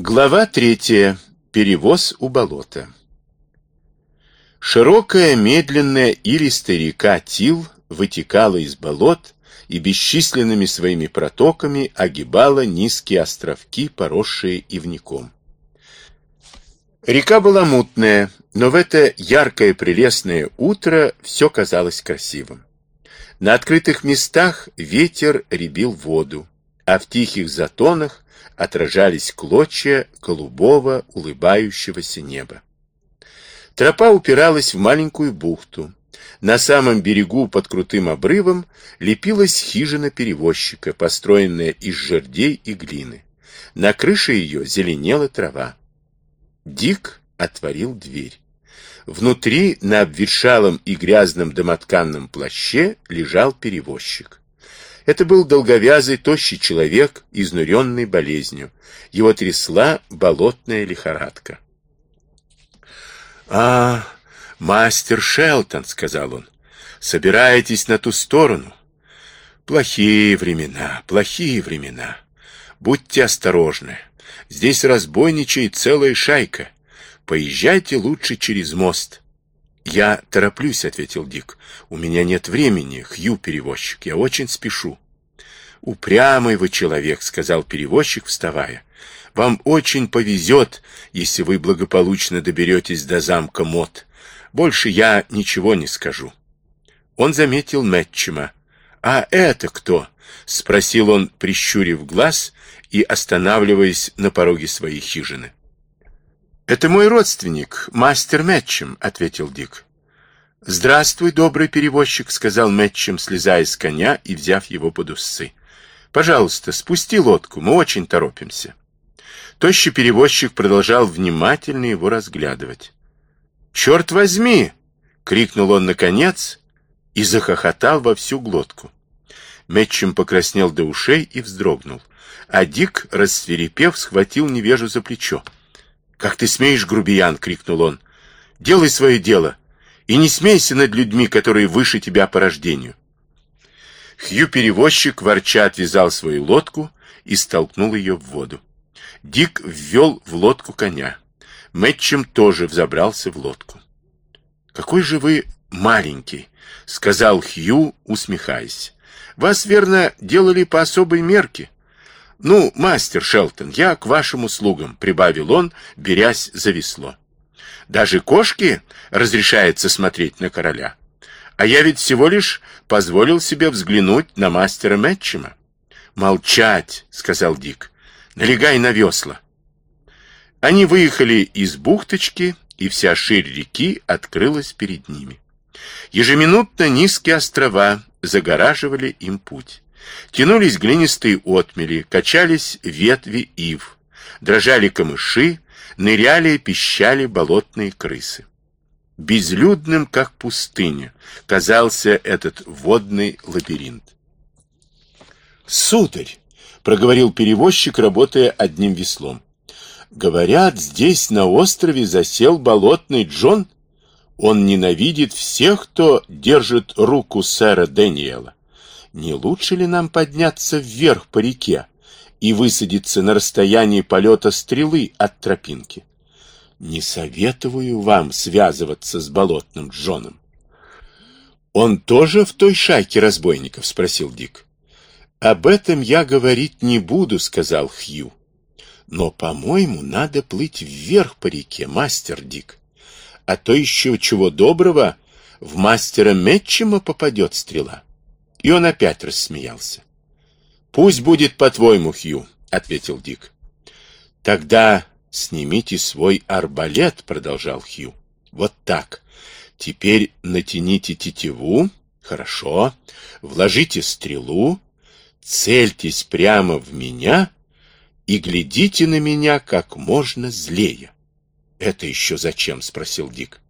Глава третья. Перевоз у болота. Широкая, медленная, илистая река Тил вытекала из болот и бесчисленными своими протоками огибала низкие островки, поросшие ивником. Река была мутная, но в это яркое прелестное утро все казалось красивым. На открытых местах ветер ребил воду, а в тихих затонах отражались клочья голубого улыбающегося неба. Тропа упиралась в маленькую бухту. На самом берегу под крутым обрывом лепилась хижина перевозчика, построенная из жердей и глины. На крыше ее зеленела трава. Дик отворил дверь. Внутри, на обветшалом и грязном домотканном плаще, лежал перевозчик. Это был долговязый, тощий человек, изнуренный болезнью. Его трясла болотная лихорадка. «А, мастер Шелтон», — сказал он, — «собираетесь на ту сторону?» «Плохие времена, плохие времена. Будьте осторожны. Здесь разбойничает целая шайка. Поезжайте лучше через мост». «Я тороплюсь», — ответил Дик. «У меня нет времени, Хью-перевозчик, я очень спешу». «Упрямый вы человек», — сказал перевозчик, вставая. «Вам очень повезет, если вы благополучно доберетесь до замка Мот. Больше я ничего не скажу». Он заметил Мэтчема. «А это кто?» — спросил он, прищурив глаз и останавливаясь на пороге своей хижины. «Это мой родственник, мастер Мэтчем», — ответил Дик. «Здравствуй, добрый перевозчик», — сказал Мэтчем, слезая с коня и взяв его под усы. «Пожалуйста, спусти лодку, мы очень торопимся». Тощий перевозчик продолжал внимательно его разглядывать. «Черт возьми!» — крикнул он наконец и захохотал во всю глотку. Мэтчем покраснел до ушей и вздрогнул, а Дик, рассверепев, схватил невежу за плечо. «Как ты смеешь, грубиян!» — крикнул он. «Делай свое дело и не смейся над людьми, которые выше тебя по рождению». Хью-перевозчик, ворча, отвязал свою лодку и столкнул ее в воду. Дик ввел в лодку коня. Мэтчем тоже взобрался в лодку. «Какой же вы маленький!» — сказал Хью, усмехаясь. «Вас, верно, делали по особой мерке?» «Ну, мастер Шелтон, я к вашим услугам», — прибавил он, берясь за весло. «Даже кошки разрешается смотреть на короля. А я ведь всего лишь позволил себе взглянуть на мастера Мэтчема». «Молчать», — сказал Дик. «Налегай на весла». Они выехали из бухточки, и вся ширь реки открылась перед ними. Ежеминутно низкие острова загораживали им путь. Тянулись глинистые отмели, качались ветви ив, дрожали камыши, ныряли и пищали болотные крысы. Безлюдным, как пустыня, казался этот водный лабиринт. «Сударь!» — проговорил перевозчик, работая одним веслом. «Говорят, здесь на острове засел болотный Джон. Он ненавидит всех, кто держит руку сэра Дэниела не лучше ли нам подняться вверх по реке и высадиться на расстоянии полета стрелы от тропинки? Не советую вам связываться с болотным Джоном. Он тоже в той шайке разбойников? Спросил Дик. Об этом я говорить не буду, сказал Хью. Но, по-моему, надо плыть вверх по реке, мастер Дик. А то еще чего доброго в мастера Метчима попадет стрела. И он опять рассмеялся. «Пусть будет по-твоему, Хью», — ответил Дик. «Тогда снимите свой арбалет», — продолжал Хью. «Вот так. Теперь натяните тетиву. Хорошо. Вложите стрелу. Цельтесь прямо в меня и глядите на меня как можно злее». «Это еще зачем?» — спросил Дик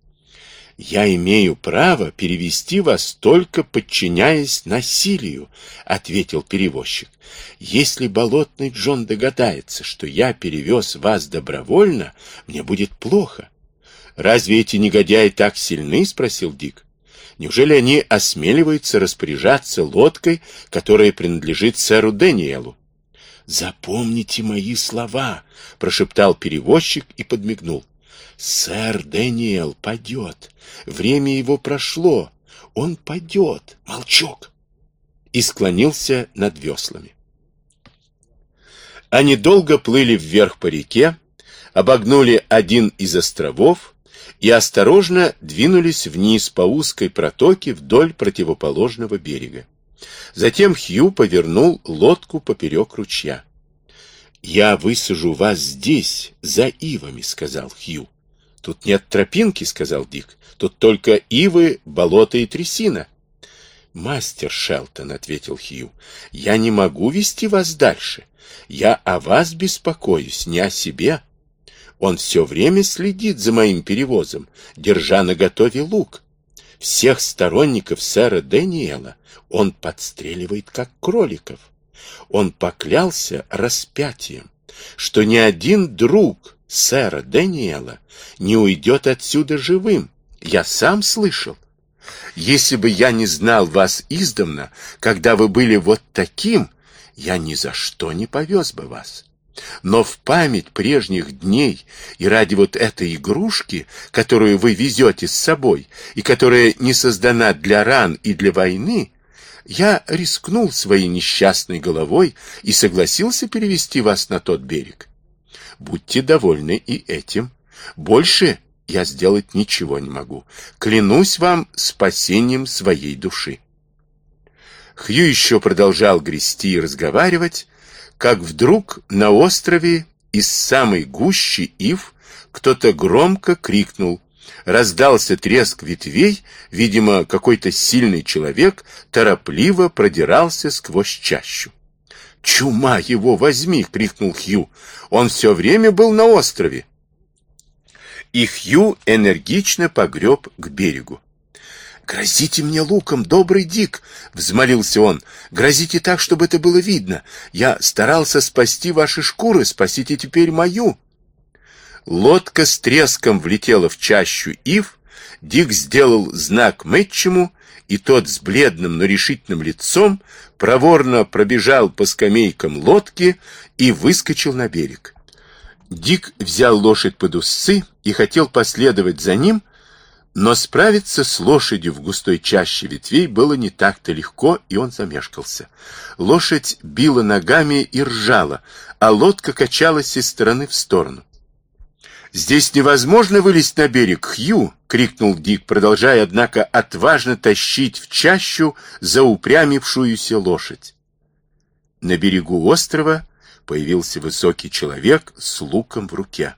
я имею право перевести вас только подчиняясь насилию, ответил перевозчик. Если болотный Джон догадается, что я перевез вас добровольно, мне будет плохо. Разве эти негодяи так сильны? спросил Дик. Неужели они осмеливаются распоряжаться лодкой, которая принадлежит сэру Дэниелу? «Запомните мои слова!» — прошептал перевозчик и подмигнул. «Сэр Дэниел падет. Время его прошло. Он падет. Молчок!» И склонился над веслами. Они долго плыли вверх по реке, обогнули один из островов и осторожно двинулись вниз по узкой протоке вдоль противоположного берега. Затем Хью повернул лодку поперек ручья. «Я высажу вас здесь, за ивами», — сказал Хью. «Тут нет тропинки», — сказал Дик. «Тут только ивы, болото и трясина». «Мастер Шелтон», — ответил Хью, — «я не могу вести вас дальше. Я о вас беспокоюсь, не о себе. Он все время следит за моим перевозом, держа наготове лук. Всех сторонников сэра Дэниела он подстреливает, как кроликов. Он поклялся распятием, что ни один друг сэра Дэниела не уйдет отсюда живым. Я сам слышал. Если бы я не знал вас издавна, когда вы были вот таким, я ни за что не повез бы вас. Но в память прежних дней и ради вот этой игрушки, которую вы везете с собой и которая не создана для ран и для войны, я рискнул своей несчастной головой и согласился перевести вас на тот берег. Будьте довольны и этим. Больше я сделать ничего не могу. Клянусь вам спасением своей души. Хью еще продолжал грести и разговаривать, как вдруг на острове из самой гущи ив кто-то громко крикнул. Раздался треск ветвей, видимо, какой-то сильный человек торопливо продирался сквозь чащу. «Чума его возьми!» — крикнул Хью. «Он все время был на острове!» И Хью энергично погреб к берегу. «Грозите мне луком, добрый Дик!» — взмолился он. «Грозите так, чтобы это было видно. Я старался спасти ваши шкуры, спасите теперь мою!» Лодка с треском влетела в чащу ив, Дик сделал знак Мэтчему, и тот с бледным, но решительным лицом проворно пробежал по скамейкам лодки и выскочил на берег. Дик взял лошадь под усы и хотел последовать за ним, но справиться с лошадью в густой чаще ветвей было не так-то легко, и он замешкался. Лошадь била ногами и ржала, а лодка качалась из стороны в сторону. «Здесь невозможно вылезть на берег, Хью!» — крикнул Дик, продолжая, однако, отважно тащить в чащу заупрямившуюся лошадь. На берегу острова появился высокий человек с луком в руке.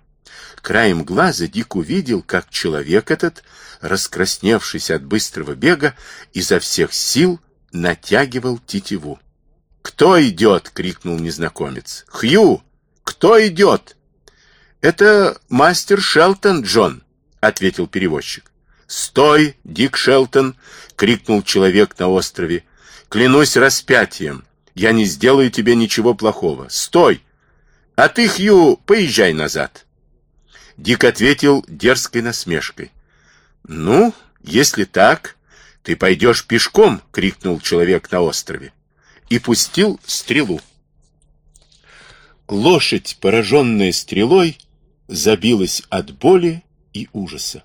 Краем глаза Дик увидел, как человек этот, раскрасневшись от быстрого бега, изо всех сил натягивал тетиву. «Кто идет?» — крикнул незнакомец. «Хью! Кто идет?» «Это мастер Шелтон, Джон», — ответил перевозчик. «Стой, Дик Шелтон!» — крикнул человек на острове. «Клянусь распятием, я не сделаю тебе ничего плохого. Стой! А ты, Хью, поезжай назад!» Дик ответил дерзкой насмешкой. «Ну, если так, ты пойдешь пешком!» — крикнул человек на острове. И пустил стрелу. Лошадь, пораженная стрелой, забилась от боли и ужаса.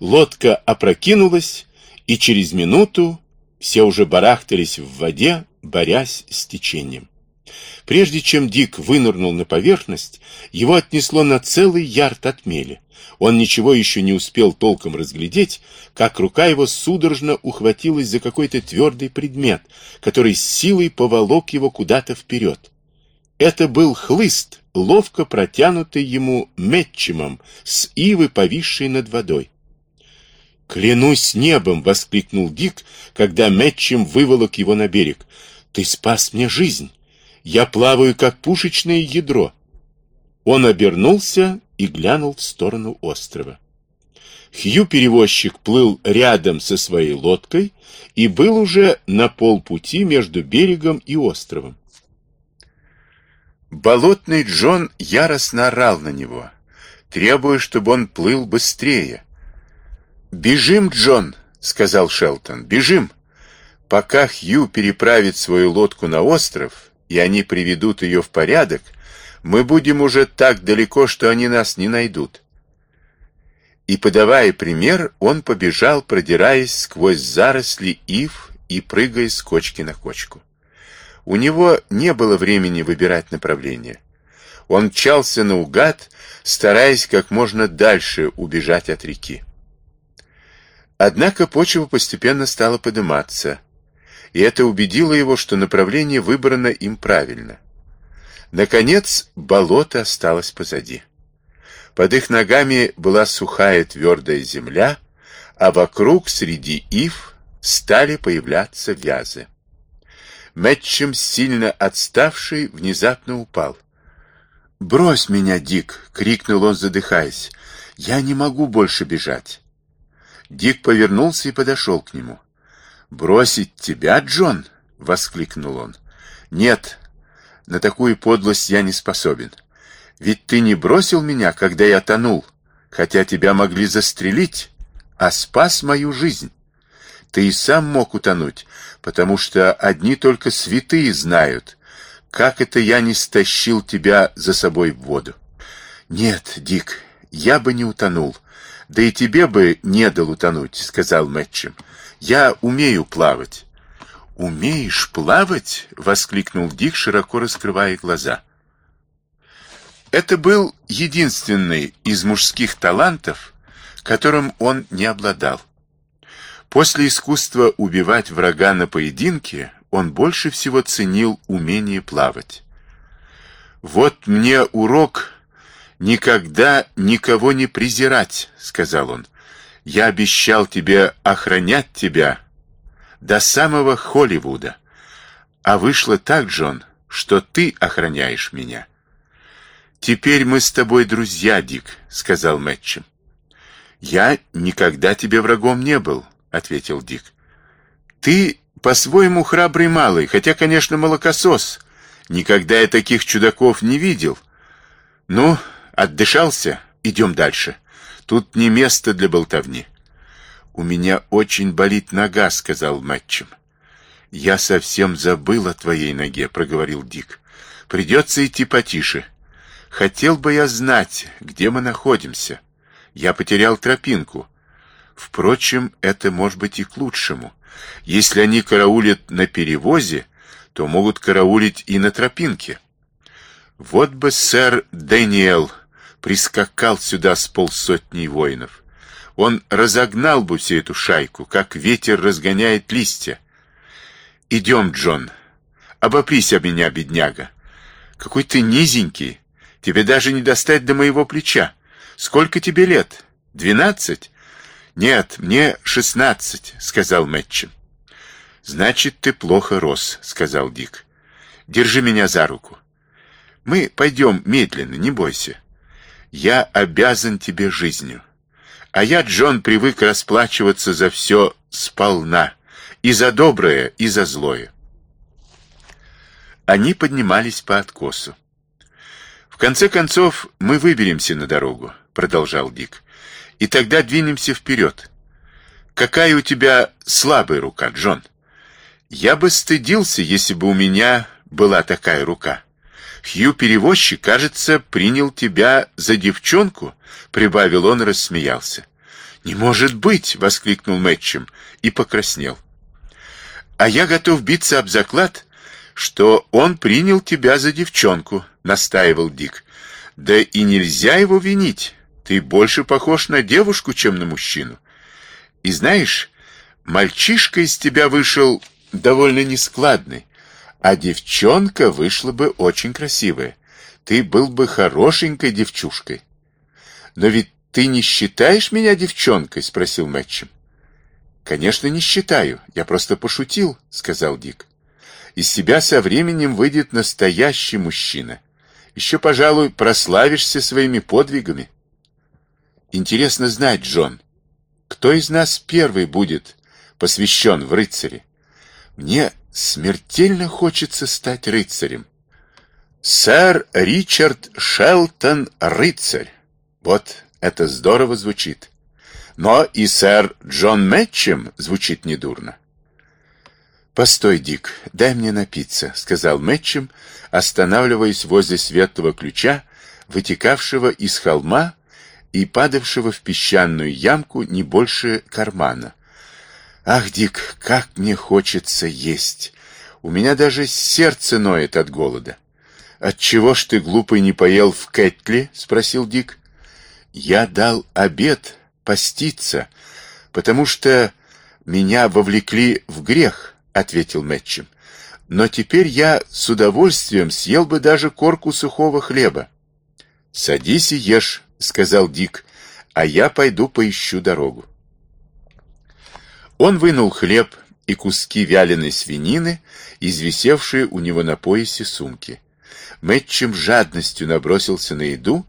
Лодка опрокинулась, и через минуту все уже барахтались в воде, борясь с течением. Прежде чем Дик вынырнул на поверхность, его отнесло на целый ярд от мели. Он ничего еще не успел толком разглядеть, как рука его судорожно ухватилась за какой-то твердый предмет, который с силой поволок его куда-то вперед. Это был хлыст, ловко протянутый ему метчимом, с ивы, повисшей над водой. «Клянусь небом!» — воскликнул Дик, когда Мэтчем выволок его на берег. «Ты спас мне жизнь! Я плаваю, как пушечное ядро. Он обернулся и глянул в сторону острова. Хью-перевозчик плыл рядом со своей лодкой и был уже на полпути между берегом и островом. Болотный Джон яростно орал на него, требуя, чтобы он плыл быстрее. «Бежим, Джон!» — сказал Шелтон. «Бежим!» Пока Хью переправит свою лодку на остров, и они приведут ее в порядок, мы будем уже так далеко, что они нас не найдут. И, подавая пример, он побежал, продираясь сквозь заросли ив и прыгая с кочки на кочку. У него не было времени выбирать направление. Он мчался наугад, стараясь как можно дальше убежать от реки. Однако почва постепенно стала подниматься, и это убедило его, что направление выбрано им правильно. Наконец, болото осталось позади. Под их ногами была сухая твердая земля, а вокруг среди ив стали появляться вязы. Мэтчем, сильно отставший, внезапно упал. «Брось меня, Дик!» — крикнул он, задыхаясь. «Я не могу больше бежать!» Дик повернулся и подошел к нему. «Бросить тебя, Джон?» — воскликнул он. «Нет, на такую подлость я не способен. Ведь ты не бросил меня, когда я тонул, хотя тебя могли застрелить, а спас мою жизнь. Ты и сам мог утонуть, потому что одни только святые знают, как это я не стащил тебя за собой в воду. Нет, Дик, я бы не утонул. Да и тебе бы не дал утонуть, сказал Мэтчем. Я умею плавать. Умеешь плавать? воскликнул Дик, широко раскрывая глаза. Это был единственный из мужских талантов, которым он не обладал. После искусства убивать врага на поединке он больше всего ценил умение плавать. «Вот мне урок никогда никого не презирать», — сказал он. «Я обещал тебе охранять тебя до самого Холливуда, а вышло так, Джон, что ты охраняешь меня». «Теперь мы с тобой друзья, Дик», — сказал Мэтчем. «Я никогда тебе врагом не был», — ответил Дик. «Ты по-своему храбрый малый, хотя, конечно, молокосос. Никогда я таких чудаков не видел. Ну, отдышался, идем дальше. Тут не место для болтовни. У меня очень болит нога, сказал Мэтчем. Я совсем забыл о твоей ноге, проговорил Дик. Придется идти потише. Хотел бы я знать, где мы находимся. Я потерял тропинку. Впрочем, это может быть и к лучшему. Если они караулят на перевозе, то могут караулить и на тропинке. Вот бы сэр Дэниел прискакал сюда с полсотни воинов. Он разогнал бы всю эту шайку, как ветер разгоняет листья. Идем, Джон. Обопрись об меня, бедняга. Какой ты низенький. Тебе даже не достать до моего плеча. Сколько тебе лет? Двенадцать? «Нет, мне шестнадцать», — сказал Мэтчин. «Значит, ты плохо рос», — сказал Дик. «Держи меня за руку. Мы пойдем медленно, не бойся. Я обязан тебе жизнью. А я, Джон, привык расплачиваться за все сполна, и за доброе, и за злое». Они поднимались по откосу. «В конце концов, мы выберемся на дорогу», — продолжал Дик и тогда двинемся вперед. Какая у тебя слабая рука, Джон? Я бы стыдился, если бы у меня была такая рука. Хью-перевозчик, кажется, принял тебя за девчонку, прибавил он и рассмеялся. Не может быть, воскликнул Мэтчем и покраснел. А я готов биться об заклад, что он принял тебя за девчонку, настаивал Дик. Да и нельзя его винить. Ты больше похож на девушку, чем на мужчину. И знаешь, мальчишка из тебя вышел довольно нескладный, а девчонка вышла бы очень красивая. Ты был бы хорошенькой девчушкой. Но ведь ты не считаешь меня девчонкой? спросил Мэтчем. Конечно, не считаю. Я просто пошутил, сказал Дик. Из себя со временем выйдет настоящий мужчина. Еще, пожалуй, прославишься своими подвигами. Интересно знать, Джон, кто из нас первый будет посвящен в рыцари? Мне смертельно хочется стать рыцарем. Сэр Ричард Шелтон рыцарь. Вот это здорово звучит. Но и сэр Джон Мэтчем звучит недурно. «Постой, Дик, дай мне напиться», — сказал Мэтчем, останавливаясь возле светлого ключа, вытекавшего из холма и падавшего в песчаную ямку не больше кармана. «Ах, Дик, как мне хочется есть! У меня даже сердце ноет от голода». «Отчего ж ты, глупый, не поел в Кэтли?» — спросил Дик. «Я дал обед поститься, потому что меня вовлекли в грех», — ответил Мэтчем. «Но теперь я с удовольствием съел бы даже корку сухого хлеба». «Садись и ешь», — сказал Дик, — «а я пойду поищу дорогу». Он вынул хлеб и куски вяленой свинины, извисевшие у него на поясе сумки. Мэтчем жадностью набросился на еду,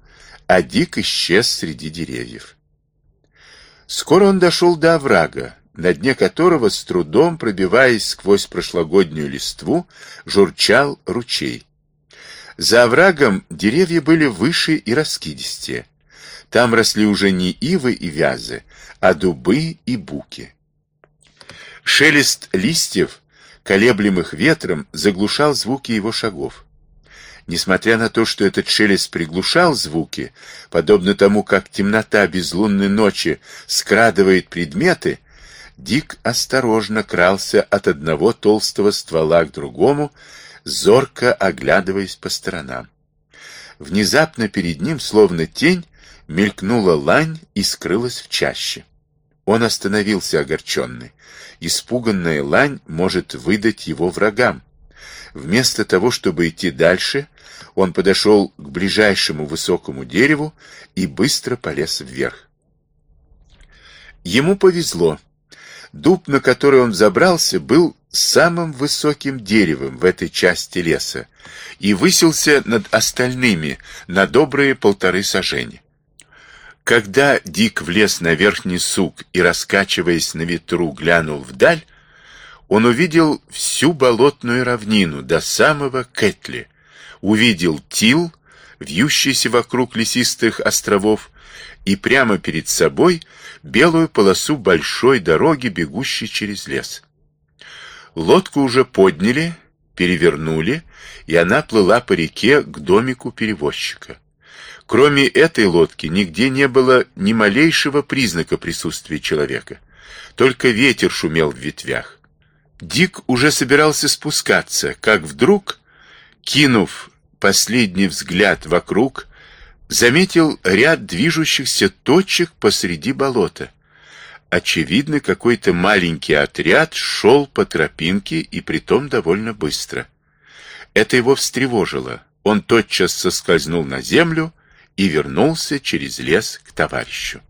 а Дик исчез среди деревьев. Скоро он дошел до оврага, на дне которого, с трудом пробиваясь сквозь прошлогоднюю листву, журчал ручей. За оврагом деревья были выше и раскидистее. Там росли уже не ивы и вязы, а дубы и буки. Шелест листьев, колеблемых ветром, заглушал звуки его шагов. Несмотря на то, что этот шелест приглушал звуки, подобно тому, как темнота безлунной ночи скрадывает предметы, Дик осторожно крался от одного толстого ствола к другому, зорко оглядываясь по сторонам. Внезапно перед ним, словно тень, мелькнула лань и скрылась в чаще. Он остановился огорченный. Испуганная лань может выдать его врагам. Вместо того, чтобы идти дальше, он подошел к ближайшему высокому дереву и быстро полез вверх. Ему повезло. Дуб, на который он забрался, был самым высоким деревом в этой части леса и высился над остальными на добрые полторы сажени. Когда Дик влез на верхний сук и, раскачиваясь на ветру, глянул вдаль, он увидел всю болотную равнину до самого Кэтли, увидел Тил, вьющийся вокруг лесистых островов, и прямо перед собой белую полосу большой дороги, бегущей через лес. Лодку уже подняли, перевернули, и она плыла по реке к домику перевозчика. Кроме этой лодки нигде не было ни малейшего признака присутствия человека. Только ветер шумел в ветвях. Дик уже собирался спускаться, как вдруг, кинув последний взгляд вокруг, заметил ряд движущихся точек посреди болота. Очевидно, какой-то маленький отряд шел по тропинке и притом довольно быстро. Это его встревожило. Он тотчас соскользнул на землю и вернулся через лес к товарищу.